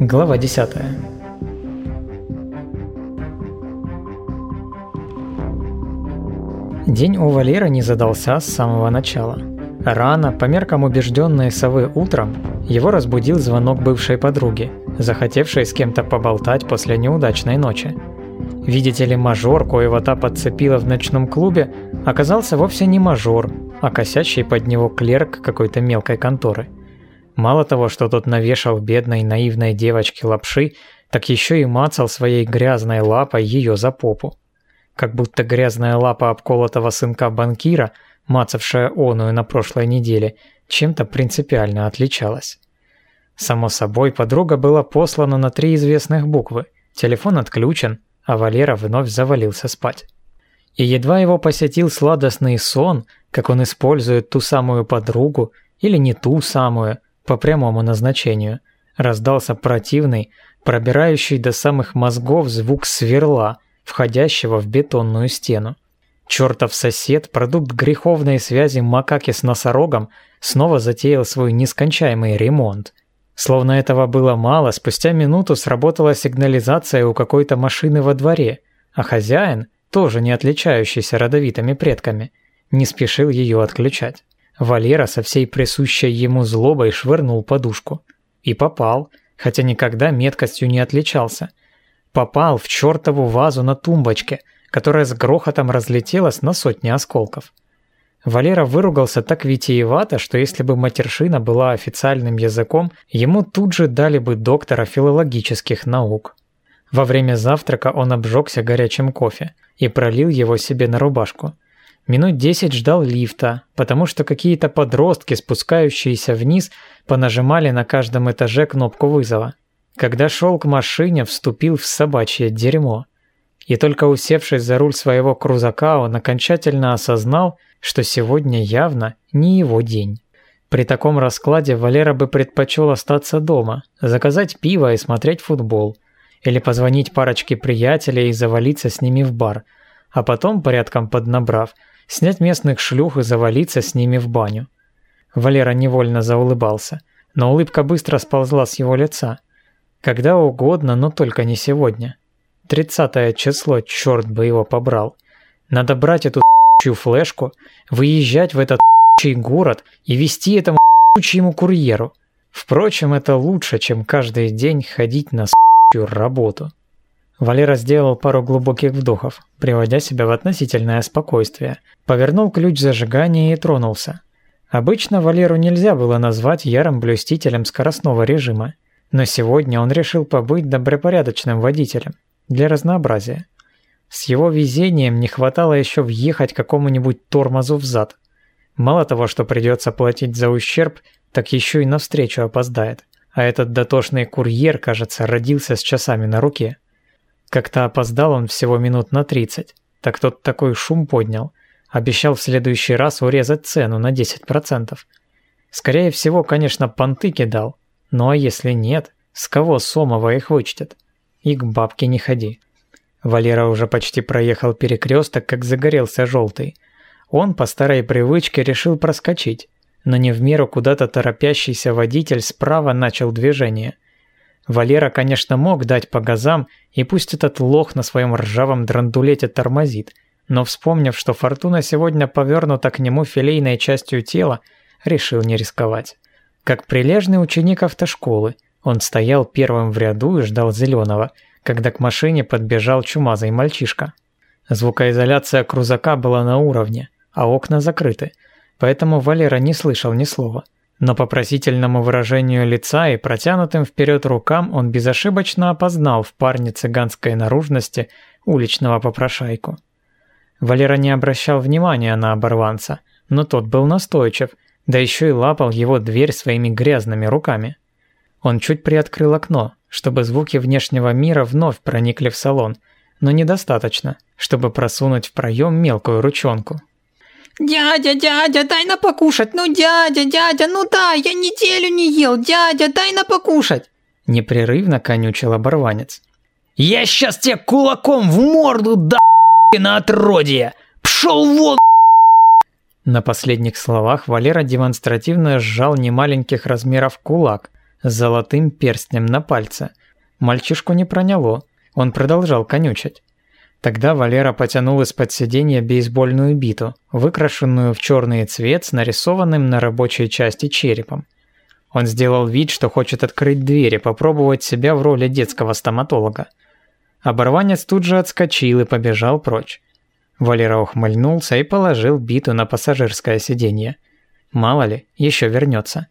Глава 10. День у Валера не задался с самого начала. Рано, по меркам убежденной совы утром, его разбудил звонок бывшей подруги, захотевшей с кем-то поболтать после неудачной ночи. Видите ли, мажор, коего та подцепила в ночном клубе, оказался вовсе не мажор, а косящий под него клерк какой-то мелкой конторы. Мало того, что тот навешал бедной наивной девочке лапши, так еще и мацал своей грязной лапой ее за попу. Как будто грязная лапа обколотого сынка банкира, мацавшая оную на прошлой неделе, чем-то принципиально отличалась. Само собой, подруга была послана на три известных буквы, телефон отключен, а Валера вновь завалился спать. И едва его посетил сладостный сон, как он использует ту самую подругу, или не ту самую, по прямому назначению, раздался противный, пробирающий до самых мозгов звук сверла, входящего в бетонную стену. Чертов сосед, продукт греховной связи макаки с носорогом, снова затеял свой нескончаемый ремонт. Словно этого было мало, спустя минуту сработала сигнализация у какой-то машины во дворе, а хозяин, тоже не отличающийся родовитыми предками, не спешил ее отключать. Валера со всей присущей ему злобой швырнул подушку. И попал, хотя никогда меткостью не отличался. Попал в чертову вазу на тумбочке, которая с грохотом разлетелась на сотни осколков. Валера выругался так витиевато, что если бы матершина была официальным языком, ему тут же дали бы доктора филологических наук. Во время завтрака он обжегся горячим кофе и пролил его себе на рубашку. Минут десять ждал лифта, потому что какие-то подростки, спускающиеся вниз, понажимали на каждом этаже кнопку вызова. Когда шел к машине, вступил в собачье дерьмо. И только усевшись за руль своего крузака, он окончательно осознал, что сегодня явно не его день. При таком раскладе Валера бы предпочел остаться дома, заказать пиво и смотреть футбол – или позвонить парочке приятелей и завалиться с ними в бар, а потом, порядком поднабрав, снять местных шлюх и завалиться с ними в баню. Валера невольно заулыбался, но улыбка быстро сползла с его лица. Когда угодно, но только не сегодня. Тридцатое число, черт бы его побрал. Надо брать эту флешку, выезжать в этот город и вести этому ему курьеру. Впрочем, это лучше, чем каждый день ходить на работу. Валера сделал пару глубоких вдохов, приводя себя в относительное спокойствие, повернул ключ зажигания и тронулся. Обычно Валеру нельзя было назвать ярым блюстителем скоростного режима, но сегодня он решил побыть добропорядочным водителем, для разнообразия. С его везением не хватало еще въехать какому-нибудь тормозу в зад. Мало того, что придется платить за ущерб, так еще и навстречу опоздает а этот дотошный курьер, кажется, родился с часами на руке. Как-то опоздал он всего минут на 30, так тот такой шум поднял, обещал в следующий раз урезать цену на 10%. Скорее всего, конечно, понты кидал, ну а если нет, с кого Сомова их вычтет? И к бабке не ходи. Валера уже почти проехал перекресток, как загорелся желтый. Он по старой привычке решил проскочить, но не в меру куда-то торопящийся водитель справа начал движение. Валера, конечно, мог дать по газам, и пусть этот лох на своем ржавом драндулете тормозит, но вспомнив, что Фортуна сегодня повернута к нему филейной частью тела, решил не рисковать. Как прилежный ученик автошколы, он стоял первым в ряду и ждал зеленого, когда к машине подбежал чумазый мальчишка. Звукоизоляция крузака была на уровне, а окна закрыты – поэтому Валера не слышал ни слова. Но по просительному выражению лица и протянутым вперед рукам он безошибочно опознал в парне цыганской наружности уличного попрошайку. Валера не обращал внимания на оборванца, но тот был настойчив, да еще и лапал его дверь своими грязными руками. Он чуть приоткрыл окно, чтобы звуки внешнего мира вновь проникли в салон, но недостаточно, чтобы просунуть в проем мелкую ручонку. «Дядя, дядя, дай на покушать! Ну, дядя, дядя, ну да, я неделю не ел! Дядя, дай на покушать!» Непрерывно конючил оборванец. «Я сейчас тебе кулаком в морду да на отродье! Пшел вон!» На последних словах Валера демонстративно сжал немаленьких размеров кулак, с золотым перстнем на пальце. Мальчишку не проняло, он продолжал конючить. Тогда Валера потянул из-под сиденья бейсбольную биту, выкрашенную в черный цвет с нарисованным на рабочей части черепом. Он сделал вид, что хочет открыть дверь и попробовать себя в роли детского стоматолога. Оборванец тут же отскочил и побежал прочь. Валера ухмыльнулся и положил биту на пассажирское сиденье. Мало ли, еще вернется.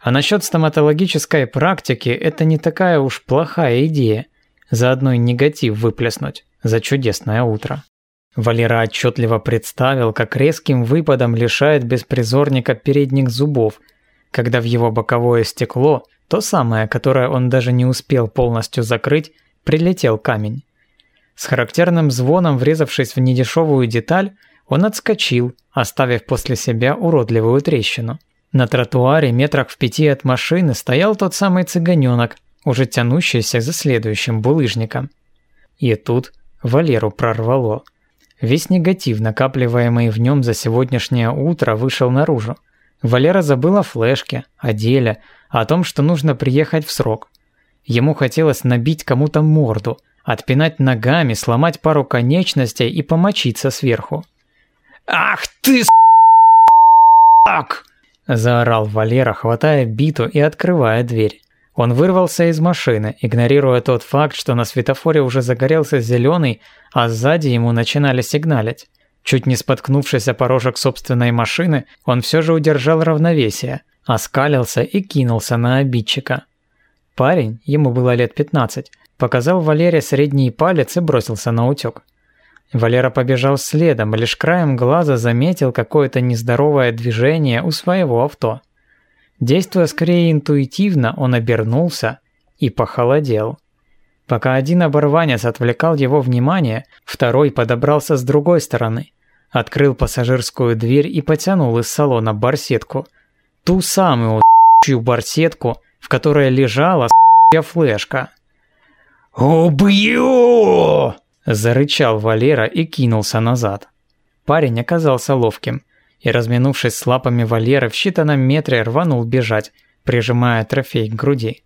А насчет стоматологической практики это не такая уж плохая идея. Заодно и негатив выплеснуть за чудесное утро. Валера отчетливо представил, как резким выпадом лишает беспризорника передних зубов, когда в его боковое стекло, то самое, которое он даже не успел полностью закрыть, прилетел камень. С характерным звоном, врезавшись в недешевую деталь, он отскочил, оставив после себя уродливую трещину. На тротуаре метрах в пяти от машины стоял тот самый цыганенок, уже тянущийся за следующим булыжником. И тут Валеру прорвало. Весь негатив, накапливаемый в нем за сегодняшнее утро, вышел наружу. Валера забыл о флешке, о деле, о том, что нужно приехать в срок. Ему хотелось набить кому-то морду, отпинать ногами, сломать пару конечностей и помочиться сверху. «Ах ты с***ак!» – заорал Валера, хватая биту и открывая дверь. Он вырвался из машины, игнорируя тот факт, что на светофоре уже загорелся зеленый, а сзади ему начинали сигналить. Чуть не споткнувшись о порожек собственной машины, он все же удержал равновесие, оскалился и кинулся на обидчика. Парень, ему было лет 15, показал Валере средний палец и бросился на утек. Валера побежал следом, лишь краем глаза заметил какое-то нездоровое движение у своего авто. Действуя скорее интуитивно, он обернулся и похолодел. Пока один оборванец отвлекал его внимание, второй подобрался с другой стороны, открыл пассажирскую дверь и потянул из салона барсетку. Ту самую барсетку, в которой лежала флешка. «Убью!» – зарычал Валера и кинулся назад. Парень оказался ловким и, разминувшись с лапами Валеры, в считанном метре рванул бежать, прижимая трофей к груди.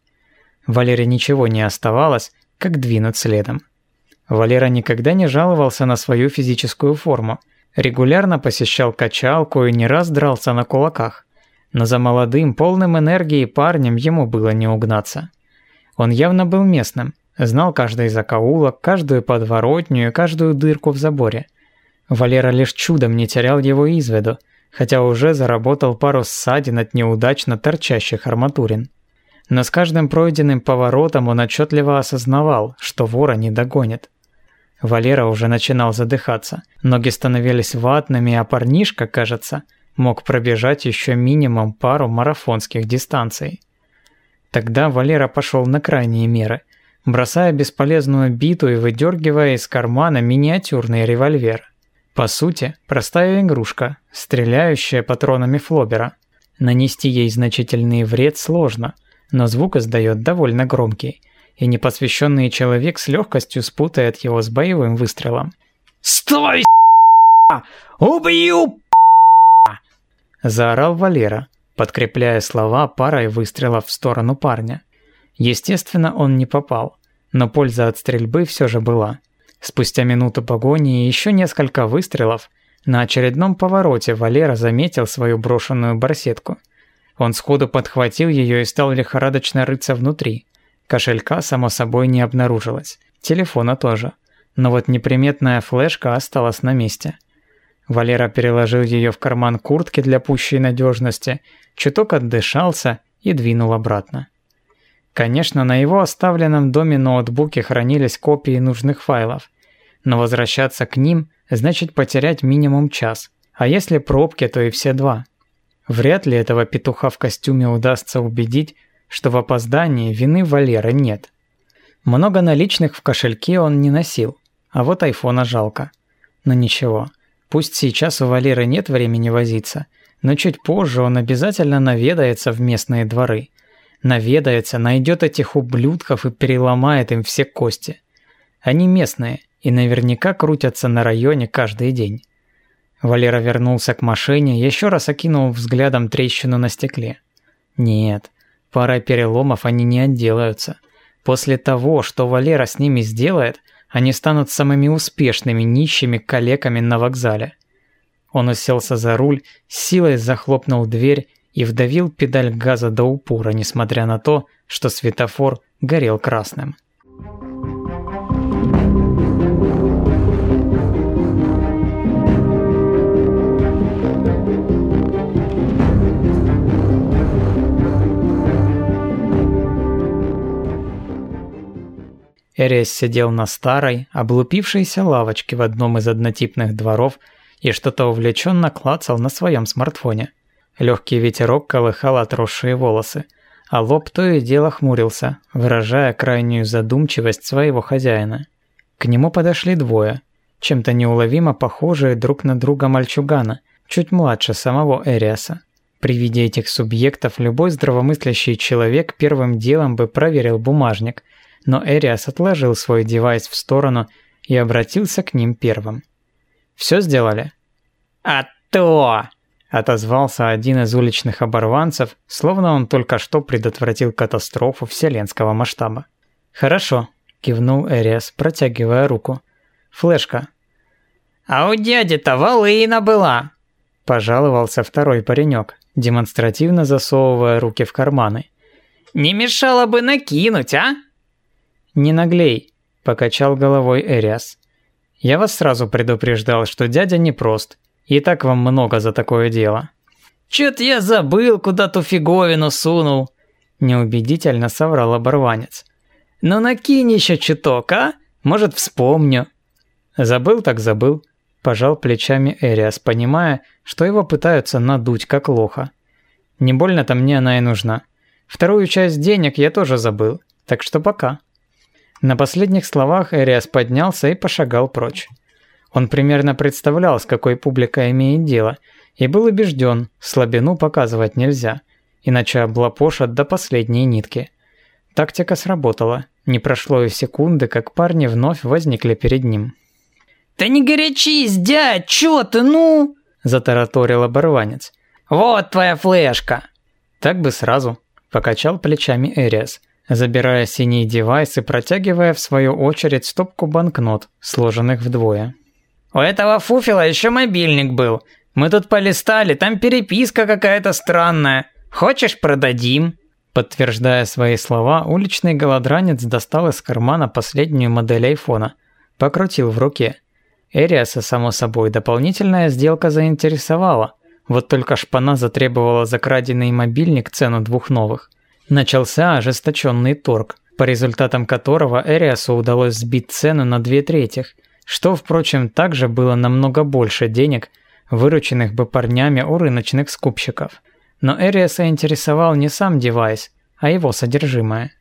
Валере ничего не оставалось, как двинуть следом. Валера никогда не жаловался на свою физическую форму, регулярно посещал качалку и не раз дрался на кулаках. Но за молодым, полным энергии парнем ему было не угнаться. Он явно был местным, знал каждый закоулок, каждую подворотню и каждую дырку в заборе. Валера лишь чудом не терял его из виду, хотя уже заработал пару ссадин от неудачно торчащих арматурин. Но с каждым пройденным поворотом он отчетливо осознавал, что вора не догонит. Валера уже начинал задыхаться, ноги становились ватными, а парнишка, кажется, мог пробежать еще минимум пару марафонских дистанций. Тогда Валера пошел на крайние меры, бросая бесполезную биту и выдергивая из кармана миниатюрный револьвер. По сути, простая игрушка, стреляющая патронами флобера. Нанести ей значительный вред сложно, но звук издает довольно громкий, и непосвященный человек с легкостью спутает его с боевым выстрелом. «Стой, Убью, Заорал Валера, подкрепляя слова парой выстрелов в сторону парня. Естественно, он не попал, но польза от стрельбы все же была. Спустя минуту погони и еще несколько выстрелов, на очередном повороте Валера заметил свою брошенную барсетку. Он сходу подхватил ее и стал лихорадочно рыться внутри. Кошелька, само собой, не обнаружилось. Телефона тоже. Но вот неприметная флешка осталась на месте. Валера переложил ее в карман куртки для пущей надежности, чуток отдышался и двинул обратно. Конечно, на его оставленном доме ноутбуке хранились копии нужных файлов, но возвращаться к ним значит потерять минимум час, а если пробки, то и все два. Вряд ли этого петуха в костюме удастся убедить, что в опоздании вины Валеры нет. Много наличных в кошельке он не носил, а вот айфона жалко. Но ничего, пусть сейчас у Валеры нет времени возиться, но чуть позже он обязательно наведается в местные дворы – наведается, найдет этих ублюдков и переломает им все кости. Они местные и наверняка крутятся на районе каждый день. Валера вернулся к машине, еще раз окинул взглядом трещину на стекле. Нет, Парой переломов они не отделаются. После того, что Валера с ними сделает, они станут самыми успешными нищими калеками на вокзале. Он уселся за руль, силой захлопнул дверь и вдавил педаль газа до упора, несмотря на то, что светофор горел красным. Эрес сидел на старой, облупившейся лавочке в одном из однотипных дворов и что-то увлеченно клацал на своем смартфоне. Легкий ветерок колыхал отросшие волосы, а лоб то и дело хмурился, выражая крайнюю задумчивость своего хозяина. К нему подошли двое, чем-то неуловимо похожие друг на друга мальчугана, чуть младше самого Эриаса. При виде этих субъектов любой здравомыслящий человек первым делом бы проверил бумажник – но Эриас отложил свой девайс в сторону и обратился к ним первым. «Все сделали?» «А то!» – отозвался один из уличных оборванцев, словно он только что предотвратил катастрофу вселенского масштаба. «Хорошо», – кивнул Эриас, протягивая руку. «Флешка». «А у дяди-то волына была!» – пожаловался второй паренек, демонстративно засовывая руки в карманы. «Не мешало бы накинуть, а?» «Не наглей», – покачал головой Эриас. «Я вас сразу предупреждал, что дядя непрост, и так вам много за такое дело». «Чё-то я забыл, куда ту фиговину сунул», – неубедительно соврал оборванец. «Ну накинь еще чуток, а? Может, вспомню». «Забыл так забыл», – пожал плечами Эриас, понимая, что его пытаются надуть как лоха. «Не больно-то мне она и нужна. Вторую часть денег я тоже забыл, так что пока». На последних словах Эриас поднялся и пошагал прочь. Он примерно представлял, с какой публикой имеет дело, и был убежден, слабину показывать нельзя, иначе облапошат до последней нитки. Тактика сработала, не прошло и секунды, как парни вновь возникли перед ним. «Да не горячись, дядь, чё ты, ну?» – затараторил оборванец. «Вот твоя флешка!» «Так бы сразу», – покачал плечами Эриас забирая синий девайс и протягивая в свою очередь стопку банкнот, сложенных вдвое. «У этого фуфела еще мобильник был. Мы тут полистали, там переписка какая-то странная. Хочешь, продадим?» Подтверждая свои слова, уличный голодранец достал из кармана последнюю модель айфона. Покрутил в руке. Эриаса, само собой, дополнительная сделка заинтересовала. Вот только шпана затребовала за краденый мобильник цену двух новых – Начался ожесточенный торг, по результатам которого Эриасу удалось сбить цену на две трети, что, впрочем, также было намного больше денег, вырученных бы парнями у рыночных скупщиков. Но Эриаса интересовал не сам девайс, а его содержимое.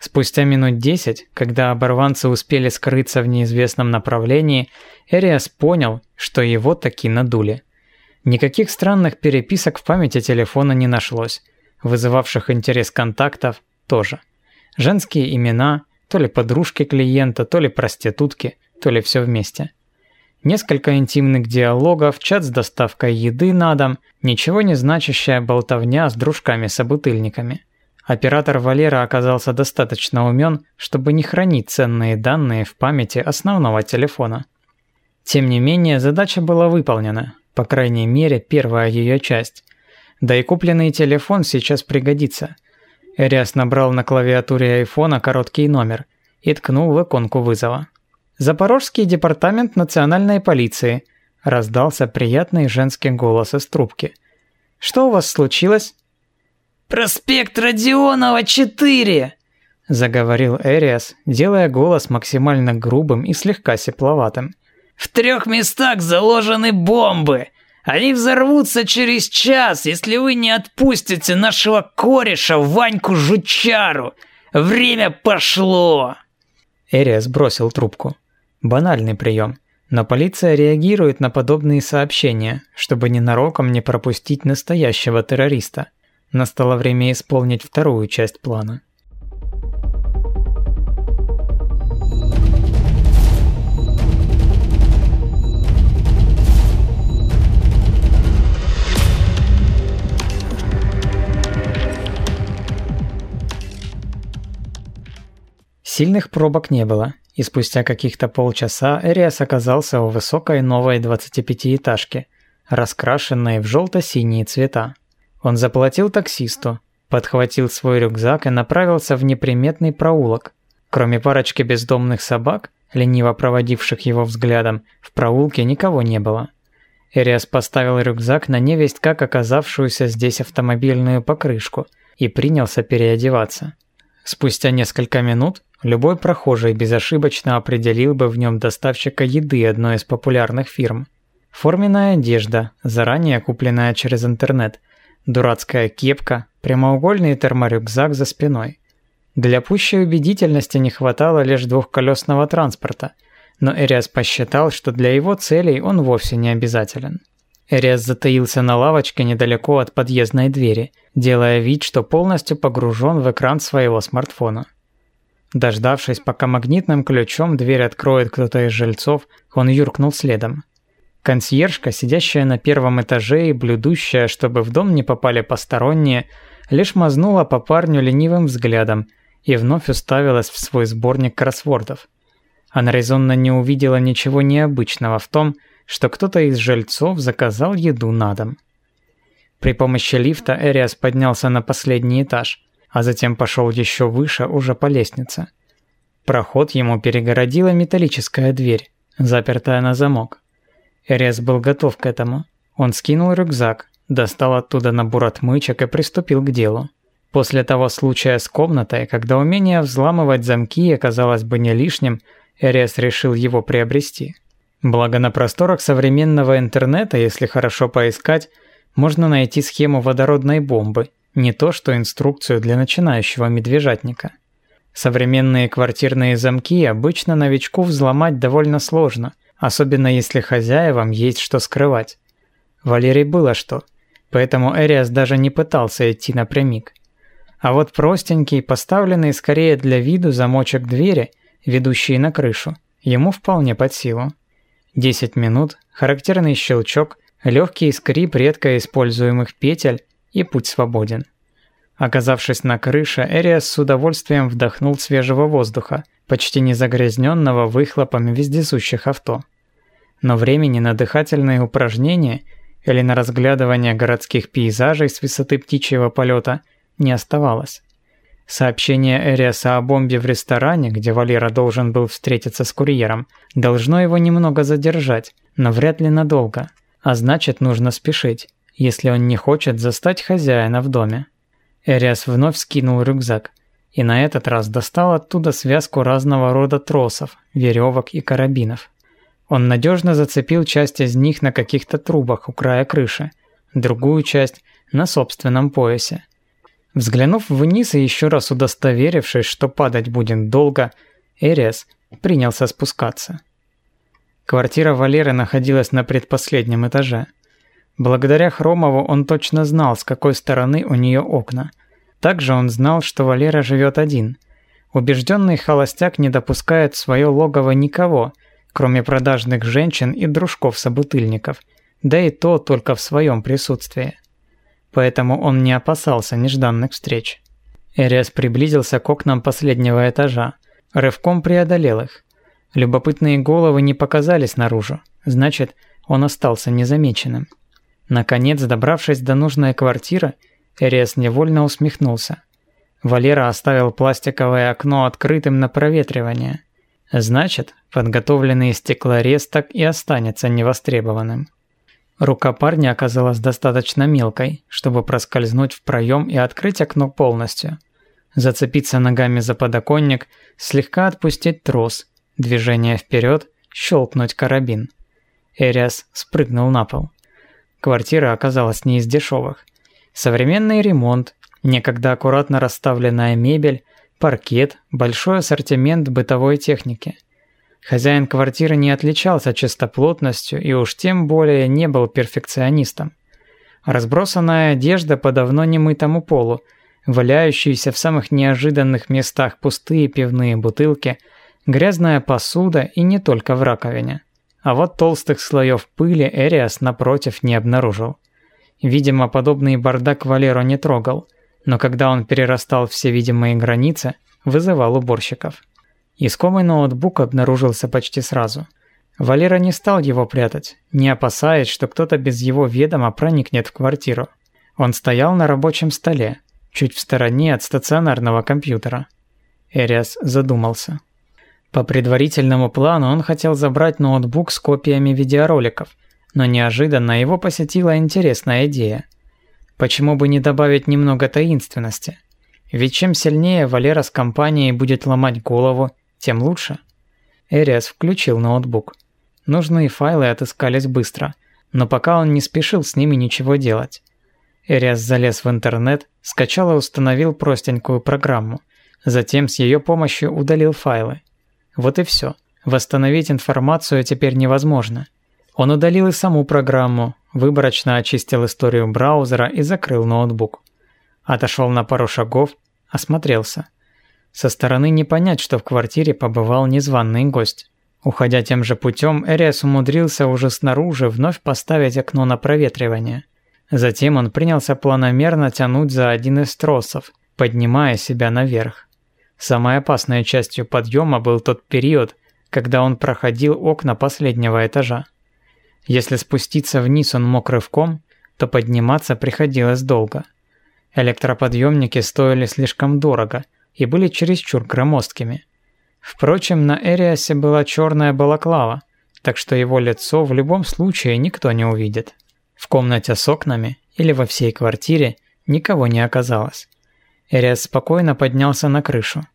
Спустя минут десять, когда оборванцы успели скрыться в неизвестном направлении, Эриас понял, что его таки надули. Никаких странных переписок в памяти телефона не нашлось, вызывавших интерес контактов тоже. Женские имена, то ли подружки клиента, то ли проститутки, то ли все вместе. Несколько интимных диалогов, чат с доставкой еды на дом, ничего не значащая болтовня с дружками-собутыльниками. Оператор Валера оказался достаточно умен, чтобы не хранить ценные данные в памяти основного телефона. Тем не менее, задача была выполнена, по крайней мере, первая ее часть. Да и купленный телефон сейчас пригодится. Эриас набрал на клавиатуре айфона короткий номер и ткнул в иконку вызова. «Запорожский департамент национальной полиции», – раздался приятный женский голос из трубки. «Что у вас случилось?» «Проспект Родионова, 4!» – заговорил Эриас, делая голос максимально грубым и слегка сепловатым. «В трех местах заложены бомбы. Они взорвутся через час, если вы не отпустите нашего кореша Ваньку Жучару. Время пошло!» Эриас бросил трубку. Банальный прием. Но полиция реагирует на подобные сообщения, чтобы ненароком не пропустить настоящего террориста. Настало время исполнить вторую часть плана. Сильных пробок не было, и спустя каких-то полчаса Эриас оказался у высокой новой 25-этажки, раскрашенной в желто-синие цвета. Он заплатил таксисту, подхватил свой рюкзак и направился в неприметный проулок. Кроме парочки бездомных собак, лениво проводивших его взглядом, в проулке никого не было. Эриас поставил рюкзак на невесть как оказавшуюся здесь автомобильную покрышку и принялся переодеваться. Спустя несколько минут любой прохожий безошибочно определил бы в нем доставщика еды одной из популярных фирм. Форменная одежда, заранее купленная через интернет, дурацкая кепка, прямоугольный терморюкзак за спиной. Для пущей убедительности не хватало лишь двухколесного транспорта – но Эриас посчитал, что для его целей он вовсе не обязателен. Эриас затаился на лавочке недалеко от подъездной двери, делая вид, что полностью погружен в экран своего смартфона. Дождавшись, пока магнитным ключом дверь откроет кто-то из жильцов, он юркнул следом. Консьержка, сидящая на первом этаже и блюдущая, чтобы в дом не попали посторонние, лишь мазнула по парню ленивым взглядом и вновь уставилась в свой сборник кроссвордов. Она резонно не увидела ничего необычного в том, что кто-то из жильцов заказал еду на дом. При помощи лифта Эриас поднялся на последний этаж, а затем пошел еще выше уже по лестнице. Проход ему перегородила металлическая дверь, запертая на замок. Эриас был готов к этому. Он скинул рюкзак, достал оттуда набор отмычек и приступил к делу. После того случая с комнатой, когда умение взламывать замки оказалось бы не лишним, Эриас решил его приобрести. Благо на просторах современного интернета, если хорошо поискать, можно найти схему водородной бомбы, не то что инструкцию для начинающего медвежатника. Современные квартирные замки обычно новичку взломать довольно сложно, особенно если хозяевам есть что скрывать. Валерий было что, поэтому Эриас даже не пытался идти напрямик. А вот простенький, поставленный скорее для виду замочек двери – ведущие на крышу, ему вполне под силу. 10 минут, характерный щелчок, легкий скрип редко используемых петель и путь свободен. Оказавшись на крыше, Эриас с удовольствием вдохнул свежего воздуха, почти не загрязненного выхлопами вездесущих авто. Но времени на дыхательные упражнения или на разглядывание городских пейзажей с высоты птичьего полета не оставалось. Сообщение Эриаса о бомбе в ресторане, где Валера должен был встретиться с курьером, должно его немного задержать, но вряд ли надолго. А значит, нужно спешить, если он не хочет застать хозяина в доме. Эриас вновь скинул рюкзак и на этот раз достал оттуда связку разного рода тросов, веревок и карабинов. Он надежно зацепил часть из них на каких-то трубах у края крыши, другую часть на собственном поясе. Взглянув вниз и еще раз удостоверившись, что падать будет долго, Эриас принялся спускаться. Квартира Валеры находилась на предпоследнем этаже. Благодаря Хромову он точно знал, с какой стороны у нее окна. Также он знал, что Валера живет один. Убежденный холостяк не допускает в свое логово никого, кроме продажных женщин и дружков-собутыльников, да и то только в своем присутствии поэтому он не опасался нежданных встреч. Эриас приблизился к окнам последнего этажа, рывком преодолел их. Любопытные головы не показались наружу, значит, он остался незамеченным. Наконец, добравшись до нужной квартиры, Эриас невольно усмехнулся. Валера оставил пластиковое окно открытым на проветривание. Значит, подготовленный стеклорез так и останется невостребованным. Рука парня оказалась достаточно мелкой, чтобы проскользнуть в проем и открыть окно полностью. Зацепиться ногами за подоконник, слегка отпустить трос, движение вперед, щелкнуть карабин. Эриас спрыгнул на пол. Квартира оказалась не из дешевых. Современный ремонт, некогда аккуратно расставленная мебель, паркет, большой ассортимент бытовой техники – Хозяин квартиры не отличался чистоплотностью и уж тем более не был перфекционистом. Разбросанная одежда по давно немытому полу, валяющиеся в самых неожиданных местах пустые пивные бутылки, грязная посуда и не только в раковине. А вот толстых слоев пыли Эриас напротив не обнаружил. Видимо, подобный бардак Валеру не трогал, но когда он перерастал все видимые границы, вызывал уборщиков. Искомый ноутбук обнаружился почти сразу. Валера не стал его прятать, не опасаясь, что кто-то без его ведома проникнет в квартиру. Он стоял на рабочем столе, чуть в стороне от стационарного компьютера. Эриас задумался. По предварительному плану он хотел забрать ноутбук с копиями видеороликов, но неожиданно его посетила интересная идея. Почему бы не добавить немного таинственности? Ведь чем сильнее Валера с компанией будет ломать голову, тем лучше. Эриас включил ноутбук. Нужные файлы отыскались быстро, но пока он не спешил с ними ничего делать. Эриас залез в интернет, скачал и установил простенькую программу. Затем с ее помощью удалил файлы. Вот и все. Восстановить информацию теперь невозможно. Он удалил и саму программу, выборочно очистил историю браузера и закрыл ноутбук. Отошел на пару шагов, осмотрелся. Со стороны не понять, что в квартире побывал незваный гость. Уходя тем же путем, Эриас умудрился уже снаружи вновь поставить окно на проветривание. Затем он принялся планомерно тянуть за один из тросов, поднимая себя наверх. Самой опасной частью подъема был тот период, когда он проходил окна последнего этажа. Если спуститься вниз он мог рывком, то подниматься приходилось долго. Электроподъемники стоили слишком дорого – и были чересчур громоздкими. Впрочем, на Эриасе была черная балаклава, так что его лицо в любом случае никто не увидит. В комнате с окнами или во всей квартире никого не оказалось. Эриас спокойно поднялся на крышу.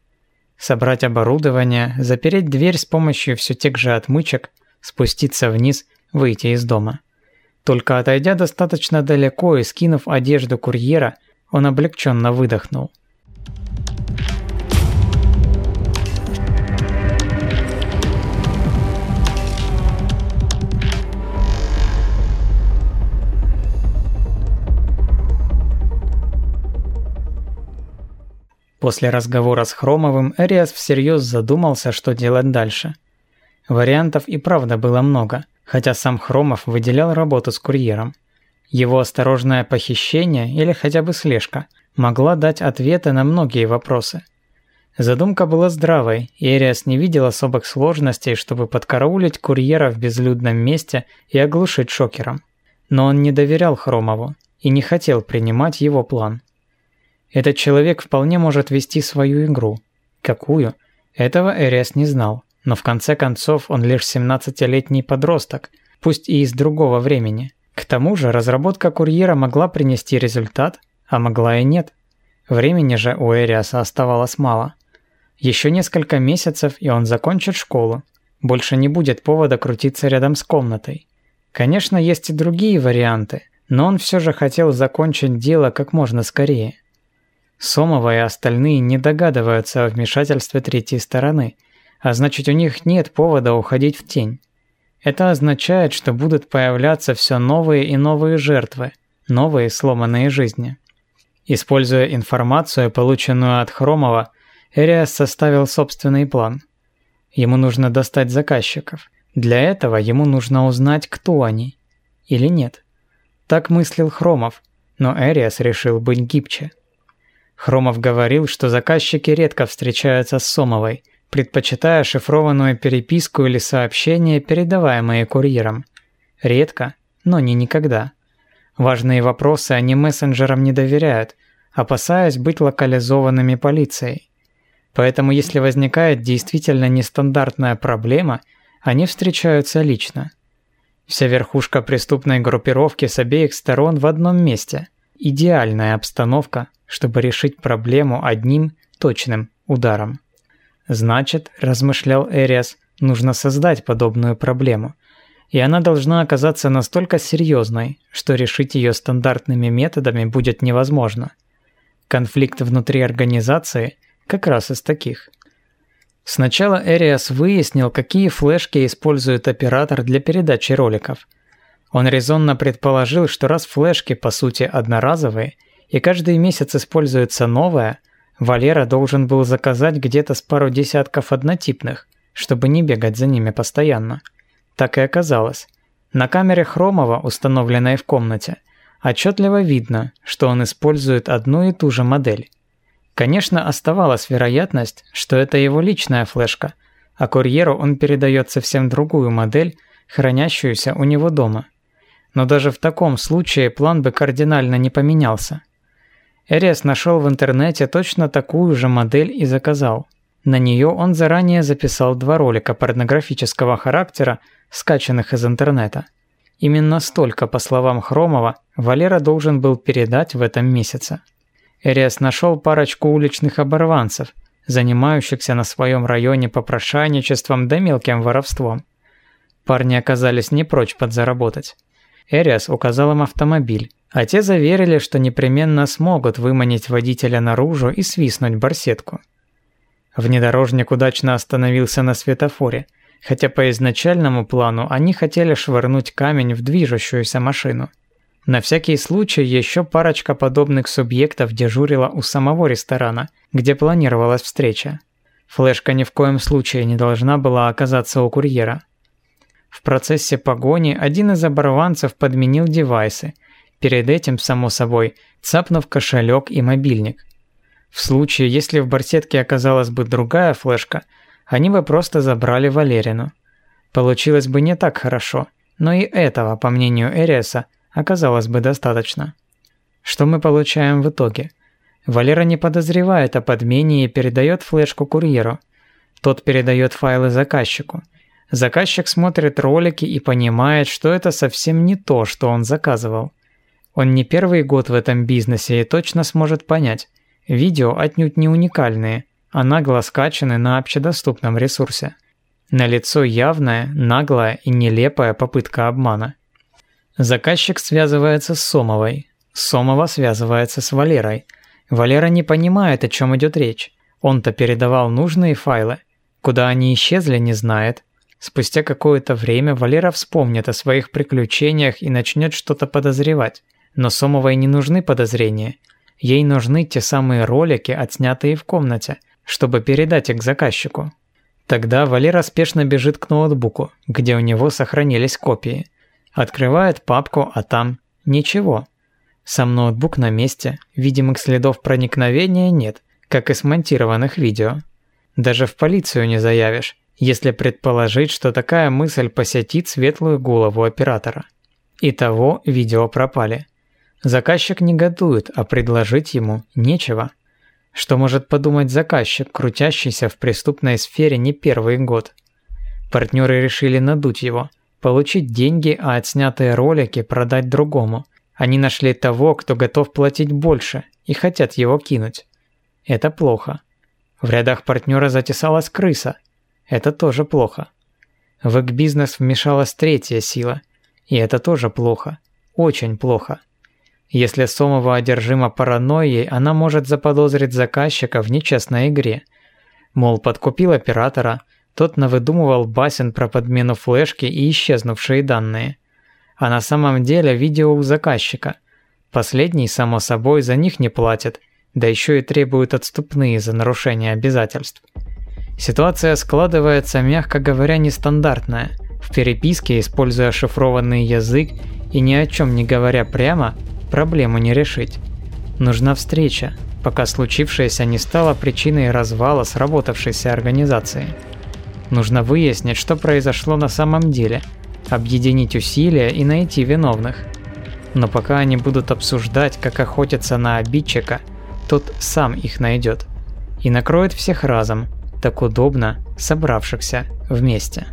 Собрать оборудование, запереть дверь с помощью все тех же отмычек, спуститься вниз, выйти из дома. Только отойдя достаточно далеко и скинув одежду курьера, он облегченно выдохнул – После разговора с Хромовым Эриас всерьез задумался, что делать дальше. Вариантов и правда было много, хотя сам Хромов выделял работу с курьером. Его осторожное похищение или хотя бы слежка могла дать ответы на многие вопросы. Задумка была здравой, и Эриас не видел особых сложностей, чтобы подкараулить курьера в безлюдном месте и оглушить шокером. Но он не доверял Хромову и не хотел принимать его план. Этот человек вполне может вести свою игру. Какую? Этого Эриас не знал. Но в конце концов он лишь 17-летний подросток, пусть и из другого времени. К тому же разработка курьера могла принести результат, а могла и нет. Времени же у Эриаса оставалось мало. Еще несколько месяцев, и он закончит школу. Больше не будет повода крутиться рядом с комнатой. Конечно, есть и другие варианты, но он все же хотел закончить дело как можно скорее. Сомова и остальные не догадываются о вмешательстве третьей стороны, а значит у них нет повода уходить в тень. Это означает, что будут появляться все новые и новые жертвы, новые сломанные жизни. Используя информацию, полученную от Хромова, Эриас составил собственный план. Ему нужно достать заказчиков. Для этого ему нужно узнать, кто они. Или нет. Так мыслил Хромов, но Эриас решил быть гибче. Хромов говорил, что заказчики редко встречаются с Сомовой, предпочитая шифрованную переписку или сообщения, передаваемые курьером. Редко, но не никогда. Важные вопросы они мессенджерам не доверяют, опасаясь быть локализованными полицией. Поэтому если возникает действительно нестандартная проблема, они встречаются лично. Вся верхушка преступной группировки с обеих сторон в одном месте. Идеальная обстановка, чтобы решить проблему одним точным ударом. Значит, размышлял Эриас, нужно создать подобную проблему. И она должна оказаться настолько серьезной, что решить ее стандартными методами будет невозможно. Конфликт внутри организации как раз из таких. Сначала Эриас выяснил, какие флешки использует оператор для передачи роликов. Он резонно предположил, что раз флешки по сути одноразовые – и каждый месяц используется новая, Валера должен был заказать где-то с пару десятков однотипных, чтобы не бегать за ними постоянно. Так и оказалось. На камере Хромова, установленной в комнате, отчетливо видно, что он использует одну и ту же модель. Конечно, оставалась вероятность, что это его личная флешка, а курьеру он передает совсем другую модель, хранящуюся у него дома. Но даже в таком случае план бы кардинально не поменялся. Эриас нашел в интернете точно такую же модель и заказал. На нее он заранее записал два ролика порнографического характера, скачанных из интернета. Именно столько, по словам Хромова, Валера должен был передать в этом месяце. Эриас нашел парочку уличных оборванцев, занимающихся на своем районе попрошайничеством да мелким воровством. Парни оказались не прочь подзаработать. Эриас указал им автомобиль, а те заверили, что непременно смогут выманить водителя наружу и свистнуть барсетку. Внедорожник удачно остановился на светофоре, хотя по изначальному плану они хотели швырнуть камень в движущуюся машину. На всякий случай еще парочка подобных субъектов дежурила у самого ресторана, где планировалась встреча. Флешка ни в коем случае не должна была оказаться у курьера. В процессе погони один из оборванцев подменил девайсы, перед этим, само собой, цапнув кошелек и мобильник – в случае, если в барсетке оказалась бы другая флешка, они бы просто забрали Валерину. Получилось бы не так хорошо, но и этого, по мнению Эриаса, оказалось бы достаточно. Что мы получаем в итоге? Валера не подозревает о подмене и передает флешку курьеру. Тот передает файлы заказчику. Заказчик смотрит ролики и понимает, что это совсем не то, что он заказывал. Он не первый год в этом бизнесе и точно сможет понять, Видео отнюдь не уникальные, а нагло скачаны на общедоступном ресурсе. Налицо явная, наглая и нелепая попытка обмана. Заказчик связывается с Сомовой. Сомова связывается с Валерой. Валера не понимает, о чем идет речь. Он-то передавал нужные файлы. Куда они исчезли, не знает. Спустя какое-то время Валера вспомнит о своих приключениях и начнет что-то подозревать. Но Сомовой не нужны подозрения – Ей нужны те самые ролики, отснятые в комнате, чтобы передать их заказчику. Тогда Валера спешно бежит к ноутбуку, где у него сохранились копии. Открывает папку, а там ничего. Сам ноутбук на месте, видимых следов проникновения нет, как и смонтированных видео. Даже в полицию не заявишь, если предположить, что такая мысль посетит светлую голову оператора. Итого видео пропали. Заказчик негодует, а предложить ему нечего. Что может подумать заказчик, крутящийся в преступной сфере не первый год? Партнеры решили надуть его, получить деньги, а отснятые ролики продать другому. Они нашли того, кто готов платить больше, и хотят его кинуть. Это плохо. В рядах партнера затесалась крыса. Это тоже плохо. В их бизнес вмешалась третья сила. И это тоже плохо. Очень плохо. Если Сомова одержима паранойей, она может заподозрить заказчика в нечестной игре. Мол, подкупил оператора, тот навыдумывал басен про подмену флешки и исчезнувшие данные. А на самом деле видео у заказчика. Последний, само собой, за них не платит, да еще и требует отступные за нарушение обязательств. Ситуация складывается, мягко говоря, нестандартная. В переписке, используя шифрованный язык и ни о чем не говоря прямо, проблему не решить. Нужна встреча, пока случившееся не стало причиной развала сработавшейся организации. Нужно выяснить, что произошло на самом деле, объединить усилия и найти виновных. Но пока они будут обсуждать, как охотиться на обидчика, тот сам их найдет и накроет всех разом, так удобно собравшихся вместе.